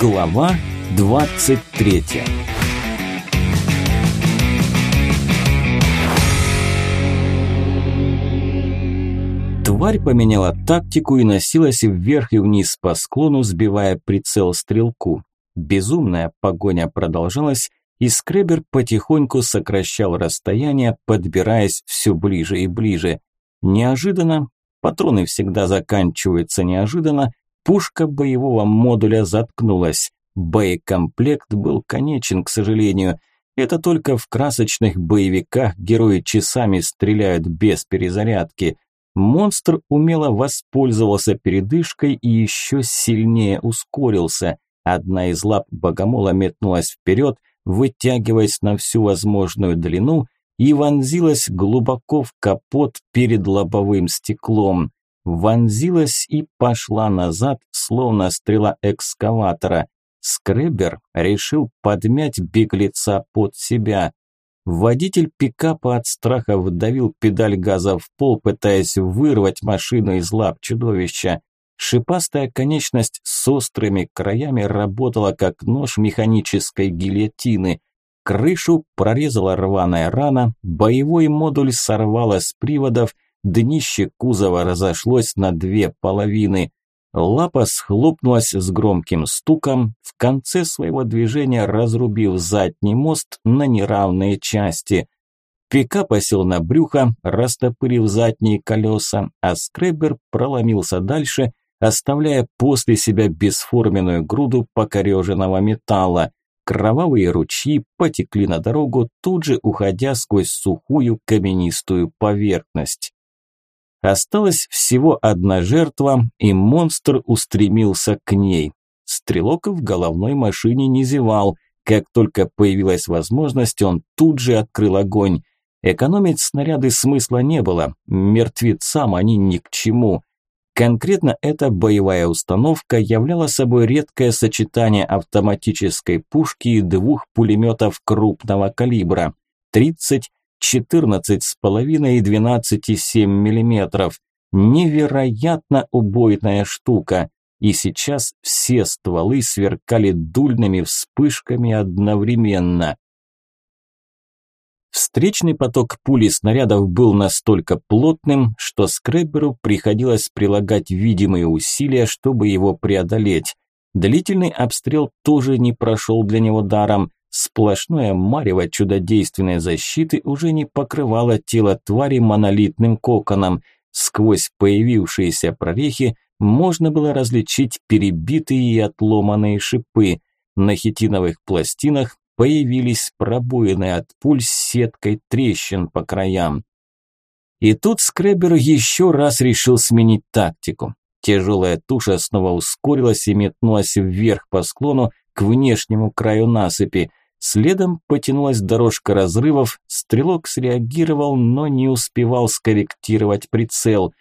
Глава 23 Тварь поменяла тактику и носилась вверх и вниз по склону, сбивая прицел стрелку. Безумная погоня продолжалась, и скребер потихоньку сокращал расстояние, подбираясь все ближе и ближе. Неожиданно, патроны всегда заканчиваются неожиданно, пушка боевого модуля заткнулась. Боекомплект был конечен, к сожалению. Это только в красочных боевиках герои часами стреляют без перезарядки. Монстр умело воспользовался передышкой и еще сильнее ускорился. Одна из лап богомола метнулась вперед, вытягиваясь на всю возможную длину и вонзилась глубоко в капот перед лобовым стеклом. Вонзилась и пошла назад, словно стрела экскаватора. Скребер решил подмять беглеца под себя. Водитель пикапа от страха вдавил педаль газа в пол, пытаясь вырвать машину из лап чудовища. Шипастая конечность с острыми краями работала как нож механической гильотины. Крышу прорезала рваная рана, боевой модуль сорвало с приводов, днище кузова разошлось на две половины. Лапа схлопнулась с громким стуком, в конце своего движения разрубив задний мост на неравные части. Пикап осел на брюхо, растопырив задние колеса, а скребер проломился дальше – оставляя после себя бесформенную груду покореженного металла. Кровавые ручьи потекли на дорогу, тут же уходя сквозь сухую каменистую поверхность. Осталась всего одна жертва, и монстр устремился к ней. Стрелок в головной машине не зевал. Как только появилась возможность, он тут же открыл огонь. Экономить снаряды смысла не было, мертвецам они ни к чему. Конкретно эта боевая установка являла собой редкое сочетание автоматической пушки и двух пулеметов крупного калибра 30, 14,5 и 12,7 мм. Невероятно убойная штука. И сейчас все стволы сверкали дульными вспышками одновременно. Встречный поток пули снарядов был настолько плотным, что скреберу приходилось прилагать видимые усилия, чтобы его преодолеть. Длительный обстрел тоже не прошел для него даром. Сплошное марево чудодейственной защиты уже не покрывало тело твари монолитным коконом. Сквозь появившиеся прорехи можно было различить перебитые и отломанные шипы. На хитиновых пластинах появились пробоины от пуль с сеткой трещин по краям. И тут Скребер еще раз решил сменить тактику. Тяжелая туша снова ускорилась и метнулась вверх по склону к внешнему краю насыпи. Следом потянулась дорожка разрывов, стрелок среагировал, но не успевал скорректировать прицел.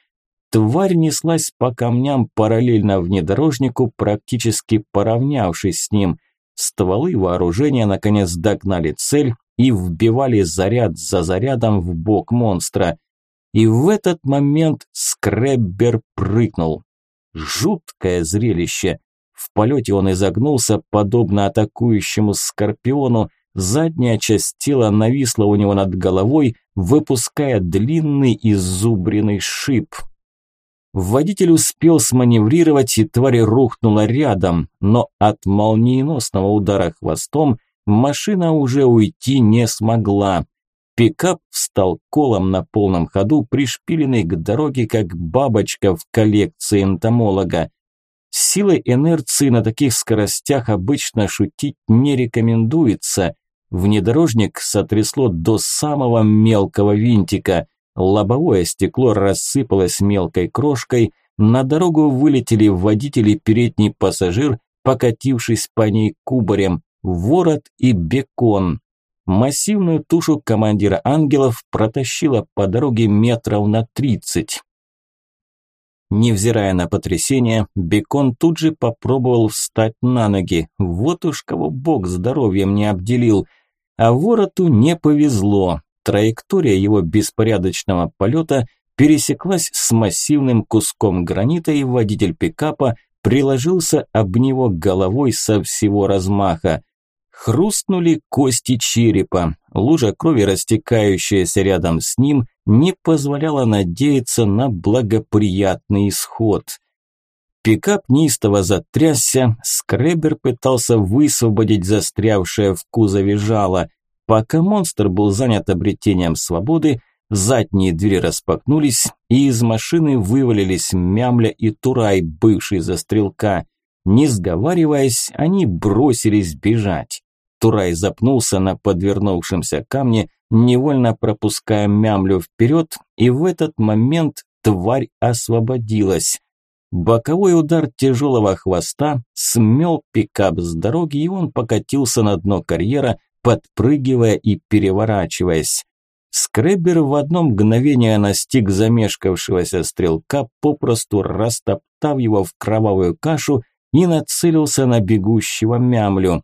Тварь неслась по камням параллельно внедорожнику, практически поравнявшись с ним. Стволы вооружения наконец догнали цель и вбивали заряд за зарядом в бок монстра. И в этот момент скреббер прыгнул. Жуткое зрелище. В полете он изогнулся, подобно атакующему скорпиону, задняя часть тела нависла у него над головой, выпуская длинный изубренный шип. Водитель успел сманеврировать, и тварь рухнула рядом, но от молниеносного удара хвостом машина уже уйти не смогла. Пикап встал колом на полном ходу, пришпиленный к дороге, как бабочка в коллекции энтомолога. Силой инерции на таких скоростях обычно шутить не рекомендуется. Внедорожник сотрясло до самого мелкого винтика. Лобовое стекло рассыпалось мелкой крошкой, на дорогу вылетели водитель и передний пассажир, покатившись по ней кубарем, ворот и бекон. Массивную тушу командира ангелов протащила по дороге метров на тридцать. Невзирая на потрясение, Бекон тут же попробовал встать на ноги. Вот уж кого бог здоровьем не обделил. А вороту не повезло. Траектория его беспорядочного полета пересеклась с массивным куском гранита, и водитель пикапа приложился об него головой со всего размаха. Хрустнули кости черепа, лужа крови, растекающаяся рядом с ним, не позволяла надеяться на благоприятный исход. Пикап неистово затрясся, скребер пытался высвободить застрявшее в кузове жало. Пока монстр был занят обретением свободы, задние двери распахнулись, и из машины вывалились Мямля и Турай, бывший за стрелка. Не сговариваясь, они бросились бежать. Турай запнулся на подвернувшемся камне, невольно пропуская Мямлю вперед, и в этот момент тварь освободилась. Боковой удар тяжелого хвоста смел пикап с дороги, и он покатился на дно карьера, подпрыгивая и переворачиваясь. Скребер в одно мгновение настиг замешкавшегося стрелка, попросту растоптав его в кровавую кашу и нацелился на бегущего мямлю.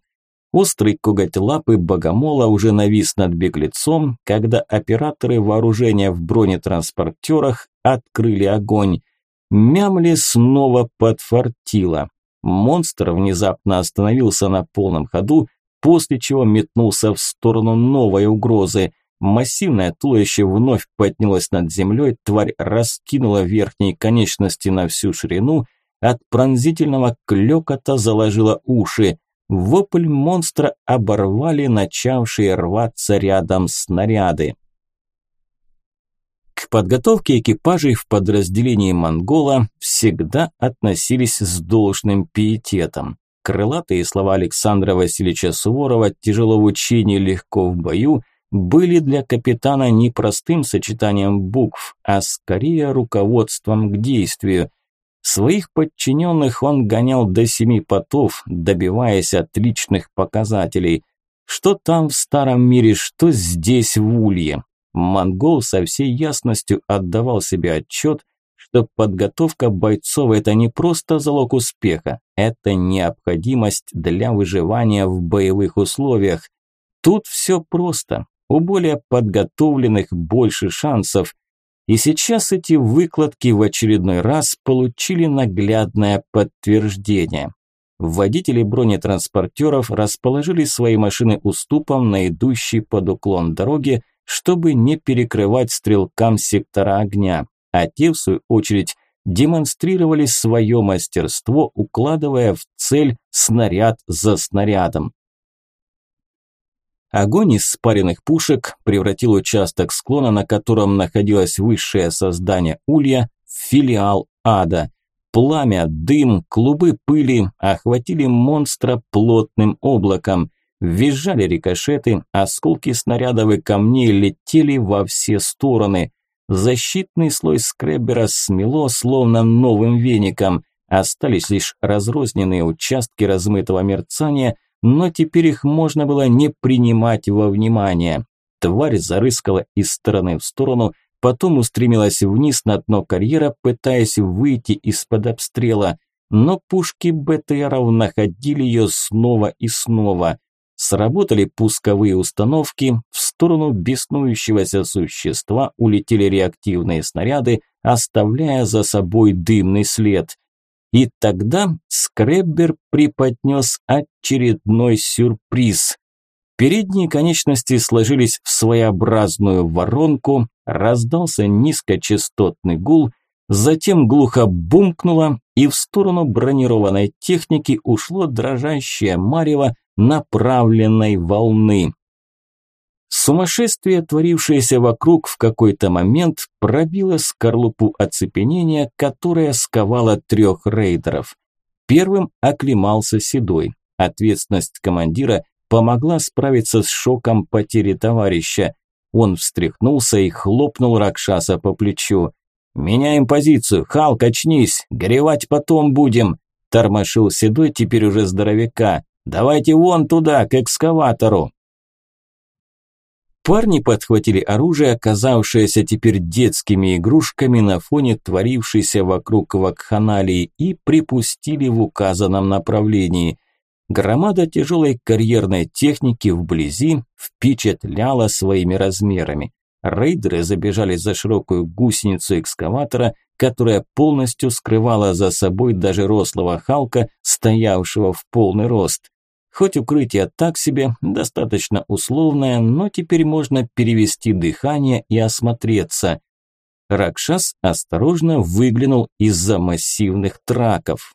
Острый коготь лапы богомола уже навис над беглецом, когда операторы вооружения в бронетранспортерах открыли огонь. Мямли снова подфартило. Монстр внезапно остановился на полном ходу, после чего метнулся в сторону новой угрозы. Массивное туловище вновь поднялось над землей, тварь раскинула верхние конечности на всю ширину, от пронзительного клёкота заложила уши. Вопль монстра оборвали начавшие рваться рядом снаряды. К подготовке экипажей в подразделении «Монгола» всегда относились с должным пиететом. Крылатые слова Александра Васильевича Суворова «тяжело в учении, легко в бою» были для капитана не простым сочетанием букв, а скорее руководством к действию. Своих подчиненных он гонял до семи потов, добиваясь отличных показателей. Что там в старом мире, что здесь в Улье. Монгол со всей ясностью отдавал себе отчет, что подготовка бойцов – это не просто залог успеха, это необходимость для выживания в боевых условиях. Тут все просто, у более подготовленных больше шансов. И сейчас эти выкладки в очередной раз получили наглядное подтверждение. Водители бронетранспортеров расположили свои машины уступом на идущей под уклон дороге, чтобы не перекрывать стрелкам сектора огня, а те, в свою очередь, демонстрировали свое мастерство, укладывая в цель снаряд за снарядом. Огонь из спаренных пушек превратил участок склона, на котором находилось высшее создание улья, в филиал ада. Пламя, дым, клубы пыли охватили монстра плотным облаком. Визжали рикошеты, осколки снарядов и камней летели во все стороны. Защитный слой скреббера смело, словно новым веником. Остались лишь разрозненные участки размытого мерцания, но теперь их можно было не принимать во внимание. Тварь зарыскала из стороны в сторону, потом устремилась вниз на дно карьера, пытаясь выйти из-под обстрела. Но пушки БТРов находили ее снова и снова. Сработали пусковые установки, в сторону беснующегося существа улетели реактивные снаряды, оставляя за собой дымный след. И тогда Скреббер преподнес очередной сюрприз. Передние конечности сложились в своеобразную воронку, раздался низкочастотный гул, затем глухо бумкнуло, и в сторону бронированной техники ушло дрожащее марево направленной волны. Сумасшествие, творившееся вокруг, в какой-то момент пробило скорлупу оцепенения, которая сковала трех рейдеров. Первым оклемался Седой. Ответственность командира помогла справиться с шоком потери товарища. Он встряхнулся и хлопнул Ракшаса по плечу. «Меняем позицию, Халк, очнись, горевать потом будем!» Тормошил Седой теперь уже здоровяка. «Давайте вон туда, к экскаватору!» Парни подхватили оружие, оказавшееся теперь детскими игрушками на фоне творившейся вокруг вакханалии, и припустили в указанном направлении. Громада тяжелой карьерной техники вблизи впечатляла своими размерами. Рейдеры забежали за широкую гусеницу экскаватора, которая полностью скрывала за собой даже рослого Халка, стоявшего в полный рост. Хоть укрытие так себе, достаточно условное, но теперь можно перевести дыхание и осмотреться. Ракшас осторожно выглянул из-за массивных траков.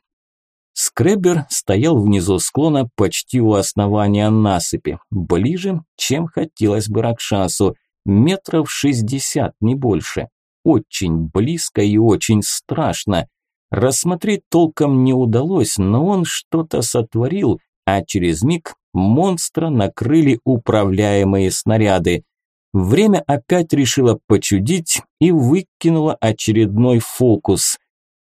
Скребер стоял внизу склона почти у основания насыпи, ближе, чем хотелось бы Ракшасу, метров шестьдесят, не больше. Очень близко и очень страшно. Рассмотреть толком не удалось, но он что-то сотворил, а через миг монстра накрыли управляемые снаряды. Время опять решило почудить и выкинуло очередной фокус.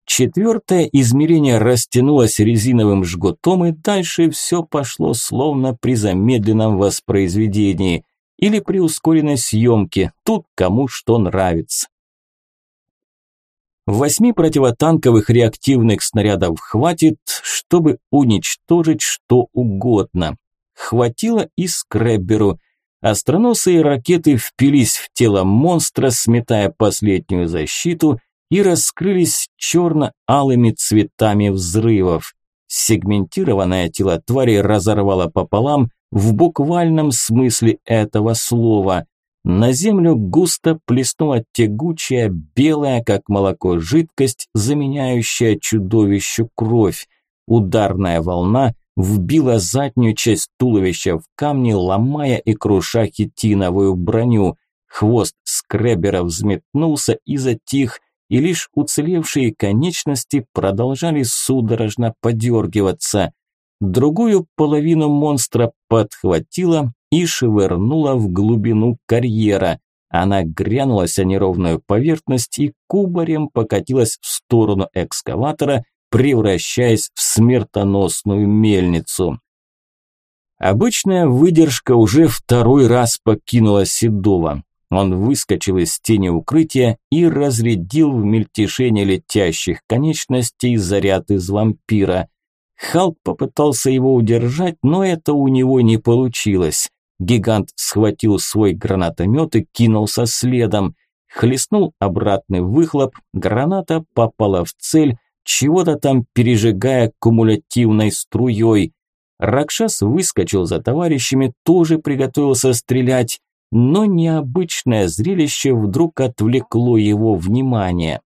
Четвертое измерение растянулось резиновым жгутом, и дальше все пошло словно при замедленном воспроизведении или при ускоренной съемке, тут кому что нравится. Восьми противотанковых реактивных снарядов хватит, чтобы уничтожить что угодно. Хватило и скребберу. Остроносые ракеты впились в тело монстра, сметая последнюю защиту, и раскрылись черно-алыми цветами взрывов. Сегментированное тело твари разорвало пополам в буквальном смысле этого слова. На землю густо плеснула тягучая, белая, как молоко, жидкость, заменяющая чудовищу кровь. Ударная волна вбила заднюю часть туловища в камни, ломая и круша хитиновую броню. Хвост скребера взметнулся и затих, и лишь уцелевшие конечности продолжали судорожно подергиваться. Другую половину монстра подхватила и швырнула в глубину карьера. Она грянулась о неровную поверхность и кубарем покатилась в сторону экскаватора, превращаясь в смертоносную мельницу. Обычная выдержка уже второй раз покинула Седова. Он выскочил из тени укрытия и разрядил в мельтешение летящих конечностей заряд из вампира. Халк попытался его удержать, но это у него не получилось. Гигант схватил свой гранатомет и кинулся следом. Хлестнул обратный выхлоп, граната попала в цель, чего-то там пережигая кумулятивной струей. Ракшас выскочил за товарищами, тоже приготовился стрелять, но необычное зрелище вдруг отвлекло его внимание.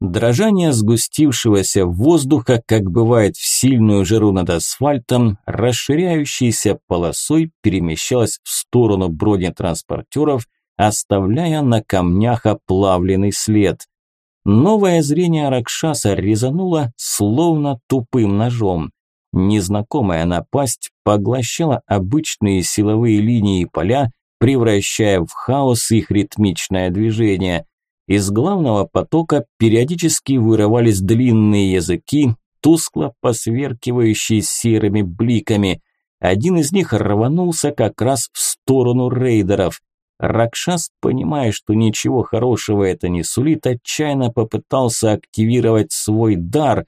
Дрожание сгустившегося воздуха, как бывает в сильную жару над асфальтом, расширяющейся полосой перемещалось в сторону бронетранспортеров, оставляя на камнях оплавленный след. Новое зрение Ракшаса резануло, словно тупым ножом. Незнакомая напасть поглощала обычные силовые линии поля, превращая в хаос их ритмичное движение – из главного потока периодически вырывались длинные языки, тускло посверкивающие серыми бликами. Один из них рванулся как раз в сторону рейдеров. Ракшас, понимая, что ничего хорошего это не сулит, отчаянно попытался активировать свой дар.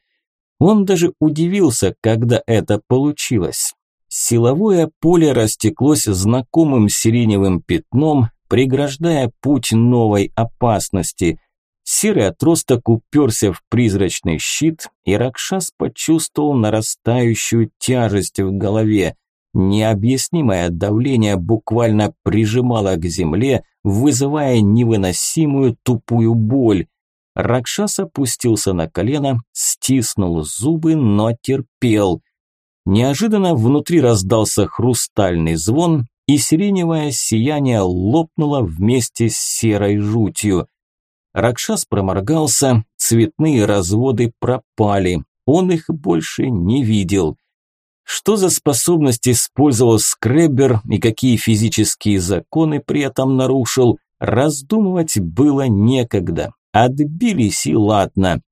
Он даже удивился, когда это получилось. Силовое поле растеклось знакомым сиреневым пятном, преграждая путь новой опасности. Серый отросток уперся в призрачный щит, и Ракшас почувствовал нарастающую тяжесть в голове. Необъяснимое давление буквально прижимало к земле, вызывая невыносимую тупую боль. Ракшас опустился на колено, стиснул зубы, но терпел. Неожиданно внутри раздался хрустальный звон, и сиреневое сияние лопнуло вместе с серой жутью. Ракшас проморгался, цветные разводы пропали, он их больше не видел. Что за способность использовал Скреббер и какие физические законы при этом нарушил, раздумывать было некогда. Отбились и ладно.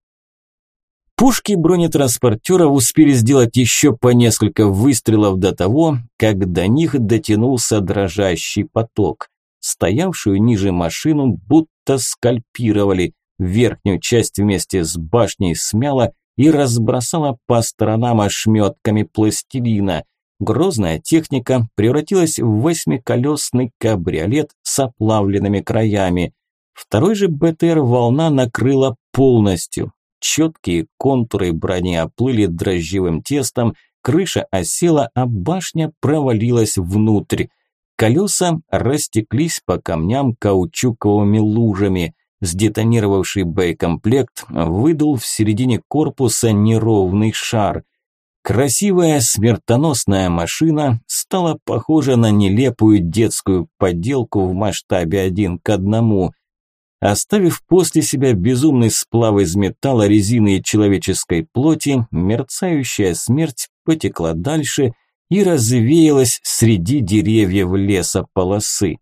Пушки бронетранспортера успели сделать еще по несколько выстрелов до того, как до них дотянулся дрожащий поток. Стоявшую ниже машину будто скальпировали, верхнюю часть вместе с башней смяло и разбросала по сторонам ошметками пластилина. Грозная техника превратилась в восьмиколесный кабриолет с оплавленными краями. Второй же БТР волна накрыла полностью. Четкие контуры брони оплыли дрожжевым тестом, крыша осела, а башня провалилась внутрь. Колеса растеклись по камням каучуковыми лужами. Сдетонировавший боекомплект выдул в середине корпуса неровный шар. Красивая смертоносная машина стала похожа на нелепую детскую поделку в масштабе один к одному. Оставив после себя безумный сплав из металла, резины и человеческой плоти, мерцающая смерть потекла дальше и развеялась среди деревьев леса полосы.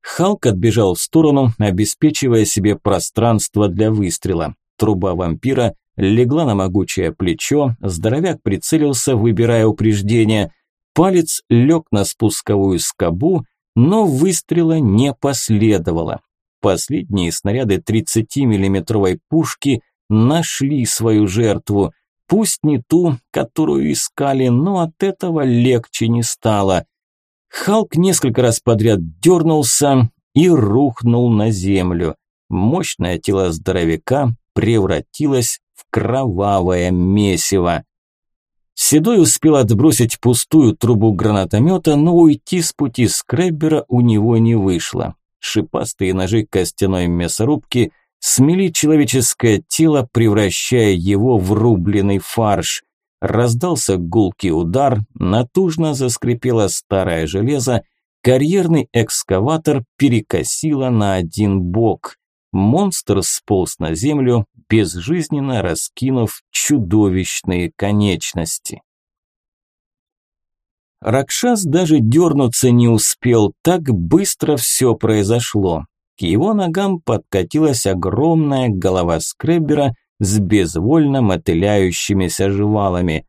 Халк отбежал в сторону, обеспечивая себе пространство для выстрела. Труба вампира легла на могучее плечо, здоровяк прицелился, выбирая упреждение. Палец лег на спусковую скобу, но выстрела не последовало. Последние снаряды 30-миллиметровой пушки нашли свою жертву. Пусть не ту, которую искали, но от этого легче не стало. Халк несколько раз подряд дернулся и рухнул на землю. Мощное тело здоровяка превратилось в кровавое месиво. Седой успел отбросить пустую трубу гранатомета, но уйти с пути скреббера у него не вышло. Шипастые ножи костяной мясорубки смели человеческое тело, превращая его в рубленый фарш. Раздался гулкий удар, натужно заскрипело старое железо, карьерный экскаватор перекосило на один бок. Монстр сполз на землю, безжизненно раскинув чудовищные конечности. Ракшас даже дернуться не успел, так быстро все произошло. К его ногам подкатилась огромная голова скреббера с безвольно мотыляющимися жвалами.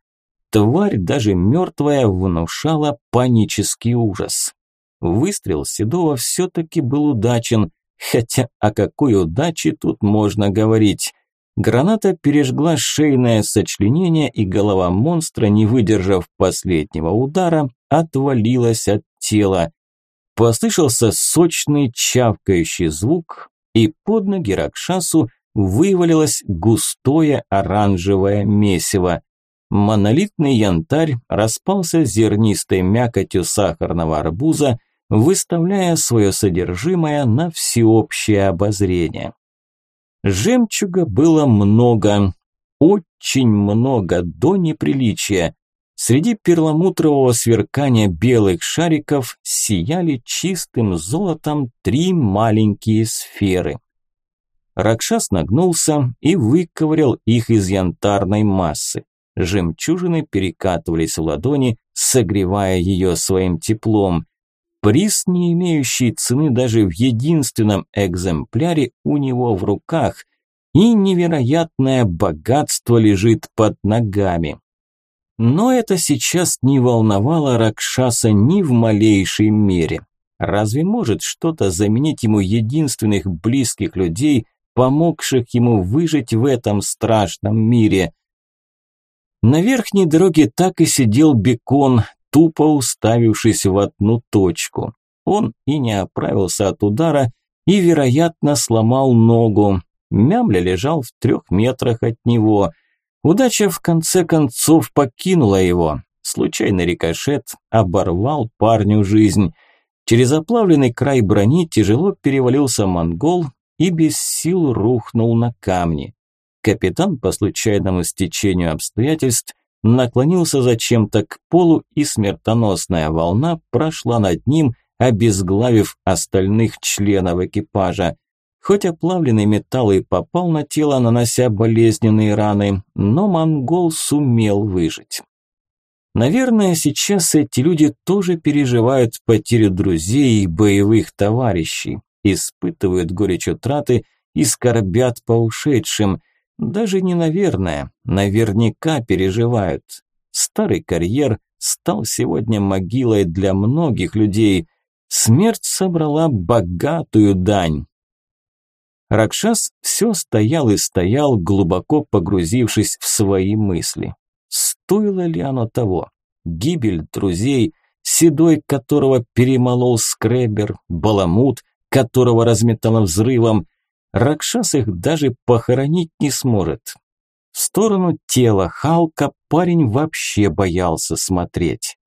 Тварь, даже мертвая, внушала панический ужас. Выстрел Седова все-таки был удачен, хотя о какой удаче тут можно говорить. Граната пережгла шейное сочленение, и голова монстра, не выдержав последнего удара, отвалилась от тела. Послышался сочный чавкающий звук, и под ноги Ракшасу вывалилось густое оранжевое месиво. Монолитный янтарь распался зернистой мякотью сахарного арбуза, выставляя свое содержимое на всеобщее обозрение. Жемчуга было много, очень много, до неприличия. Среди перламутрового сверкания белых шариков сияли чистым золотом три маленькие сферы. Ракшас нагнулся и выковырял их из янтарной массы. Жемчужины перекатывались в ладони, согревая ее своим теплом. Приз, не имеющий цены даже в единственном экземпляре у него в руках, и невероятное богатство лежит под ногами. Но это сейчас не волновало Ракшаса ни в малейшей мере. Разве может что-то заменить ему единственных близких людей, помогших ему выжить в этом страшном мире? На верхней дороге так и сидел Бекон, тупо уставившись в одну точку. Он и не оправился от удара и, вероятно, сломал ногу. Мямля лежал в трех метрах от него. Удача в конце концов покинула его. Случайный рикошет оборвал парню жизнь. Через оплавленный край брони тяжело перевалился монгол и без сил рухнул на камни. Капитан по случайному стечению обстоятельств наклонился зачем-то к полу, и смертоносная волна прошла над ним, обезглавив остальных членов экипажа. Хоть оплавленный металл и попал на тело, нанося болезненные раны, но монгол сумел выжить. Наверное, сейчас эти люди тоже переживают потерю друзей и боевых товарищей, испытывают горечь утраты и скорбят по ушедшим – даже не наверное, наверняка переживают. Старый карьер стал сегодня могилой для многих людей. Смерть собрала богатую дань. Ракшас все стоял и стоял, глубоко погрузившись в свои мысли. Стоило ли оно того? Гибель друзей, седой которого перемолол скребер, баламут, которого разметало взрывом. Ракшас их даже похоронить не сможет. В сторону тела Халка парень вообще боялся смотреть.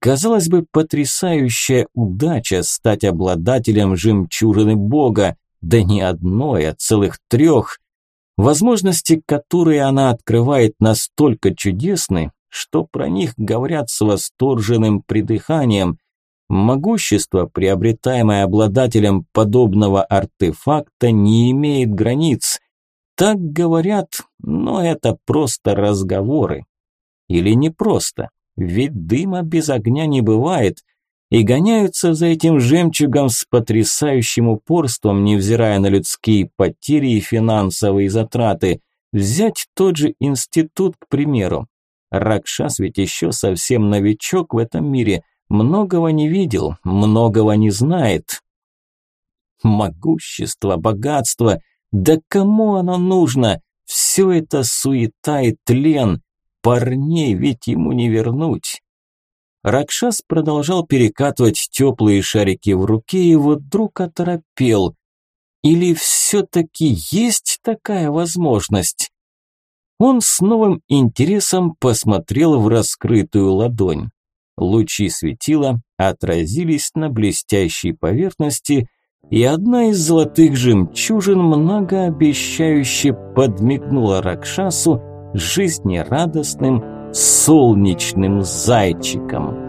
Казалось бы, потрясающая удача стать обладателем жемчужины бога, да не одной, а целых трех. Возможности, которые она открывает, настолько чудесны, что про них говорят с восторженным придыханием. Могущество, приобретаемое обладателем подобного артефакта, не имеет границ. Так говорят, но это просто разговоры. Или не просто, ведь дыма без огня не бывает. И гоняются за этим жемчугом с потрясающим упорством, невзирая на людские потери и финансовые затраты. Взять тот же институт, к примеру. Ракшас ведь еще совсем новичок в этом мире – Многого не видел, многого не знает. Могущество, богатство, да кому оно нужно? Все это суета и тлен. Парней ведь ему не вернуть. Ракшас продолжал перекатывать теплые шарики в руке и вдруг оторопел. Или все-таки есть такая возможность? Он с новым интересом посмотрел в раскрытую ладонь. Лучи светила отразились на блестящей поверхности, и одна из золотых жемчужин многообещающе подмигнула Ракшасу жизнерадостным солнечным зайчиком.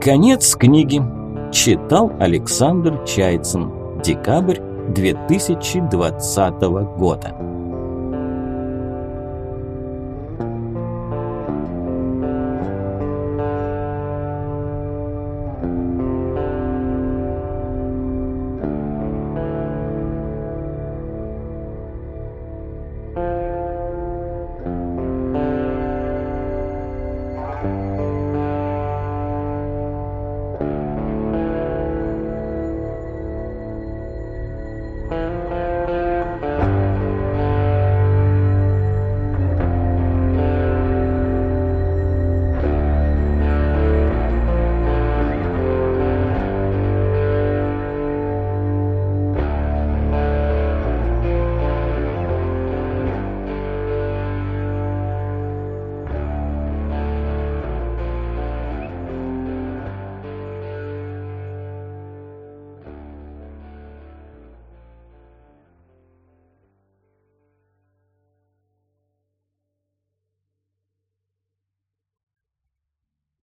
Конец книги. Читал Александр Чайцин. Декабрь 2020 года.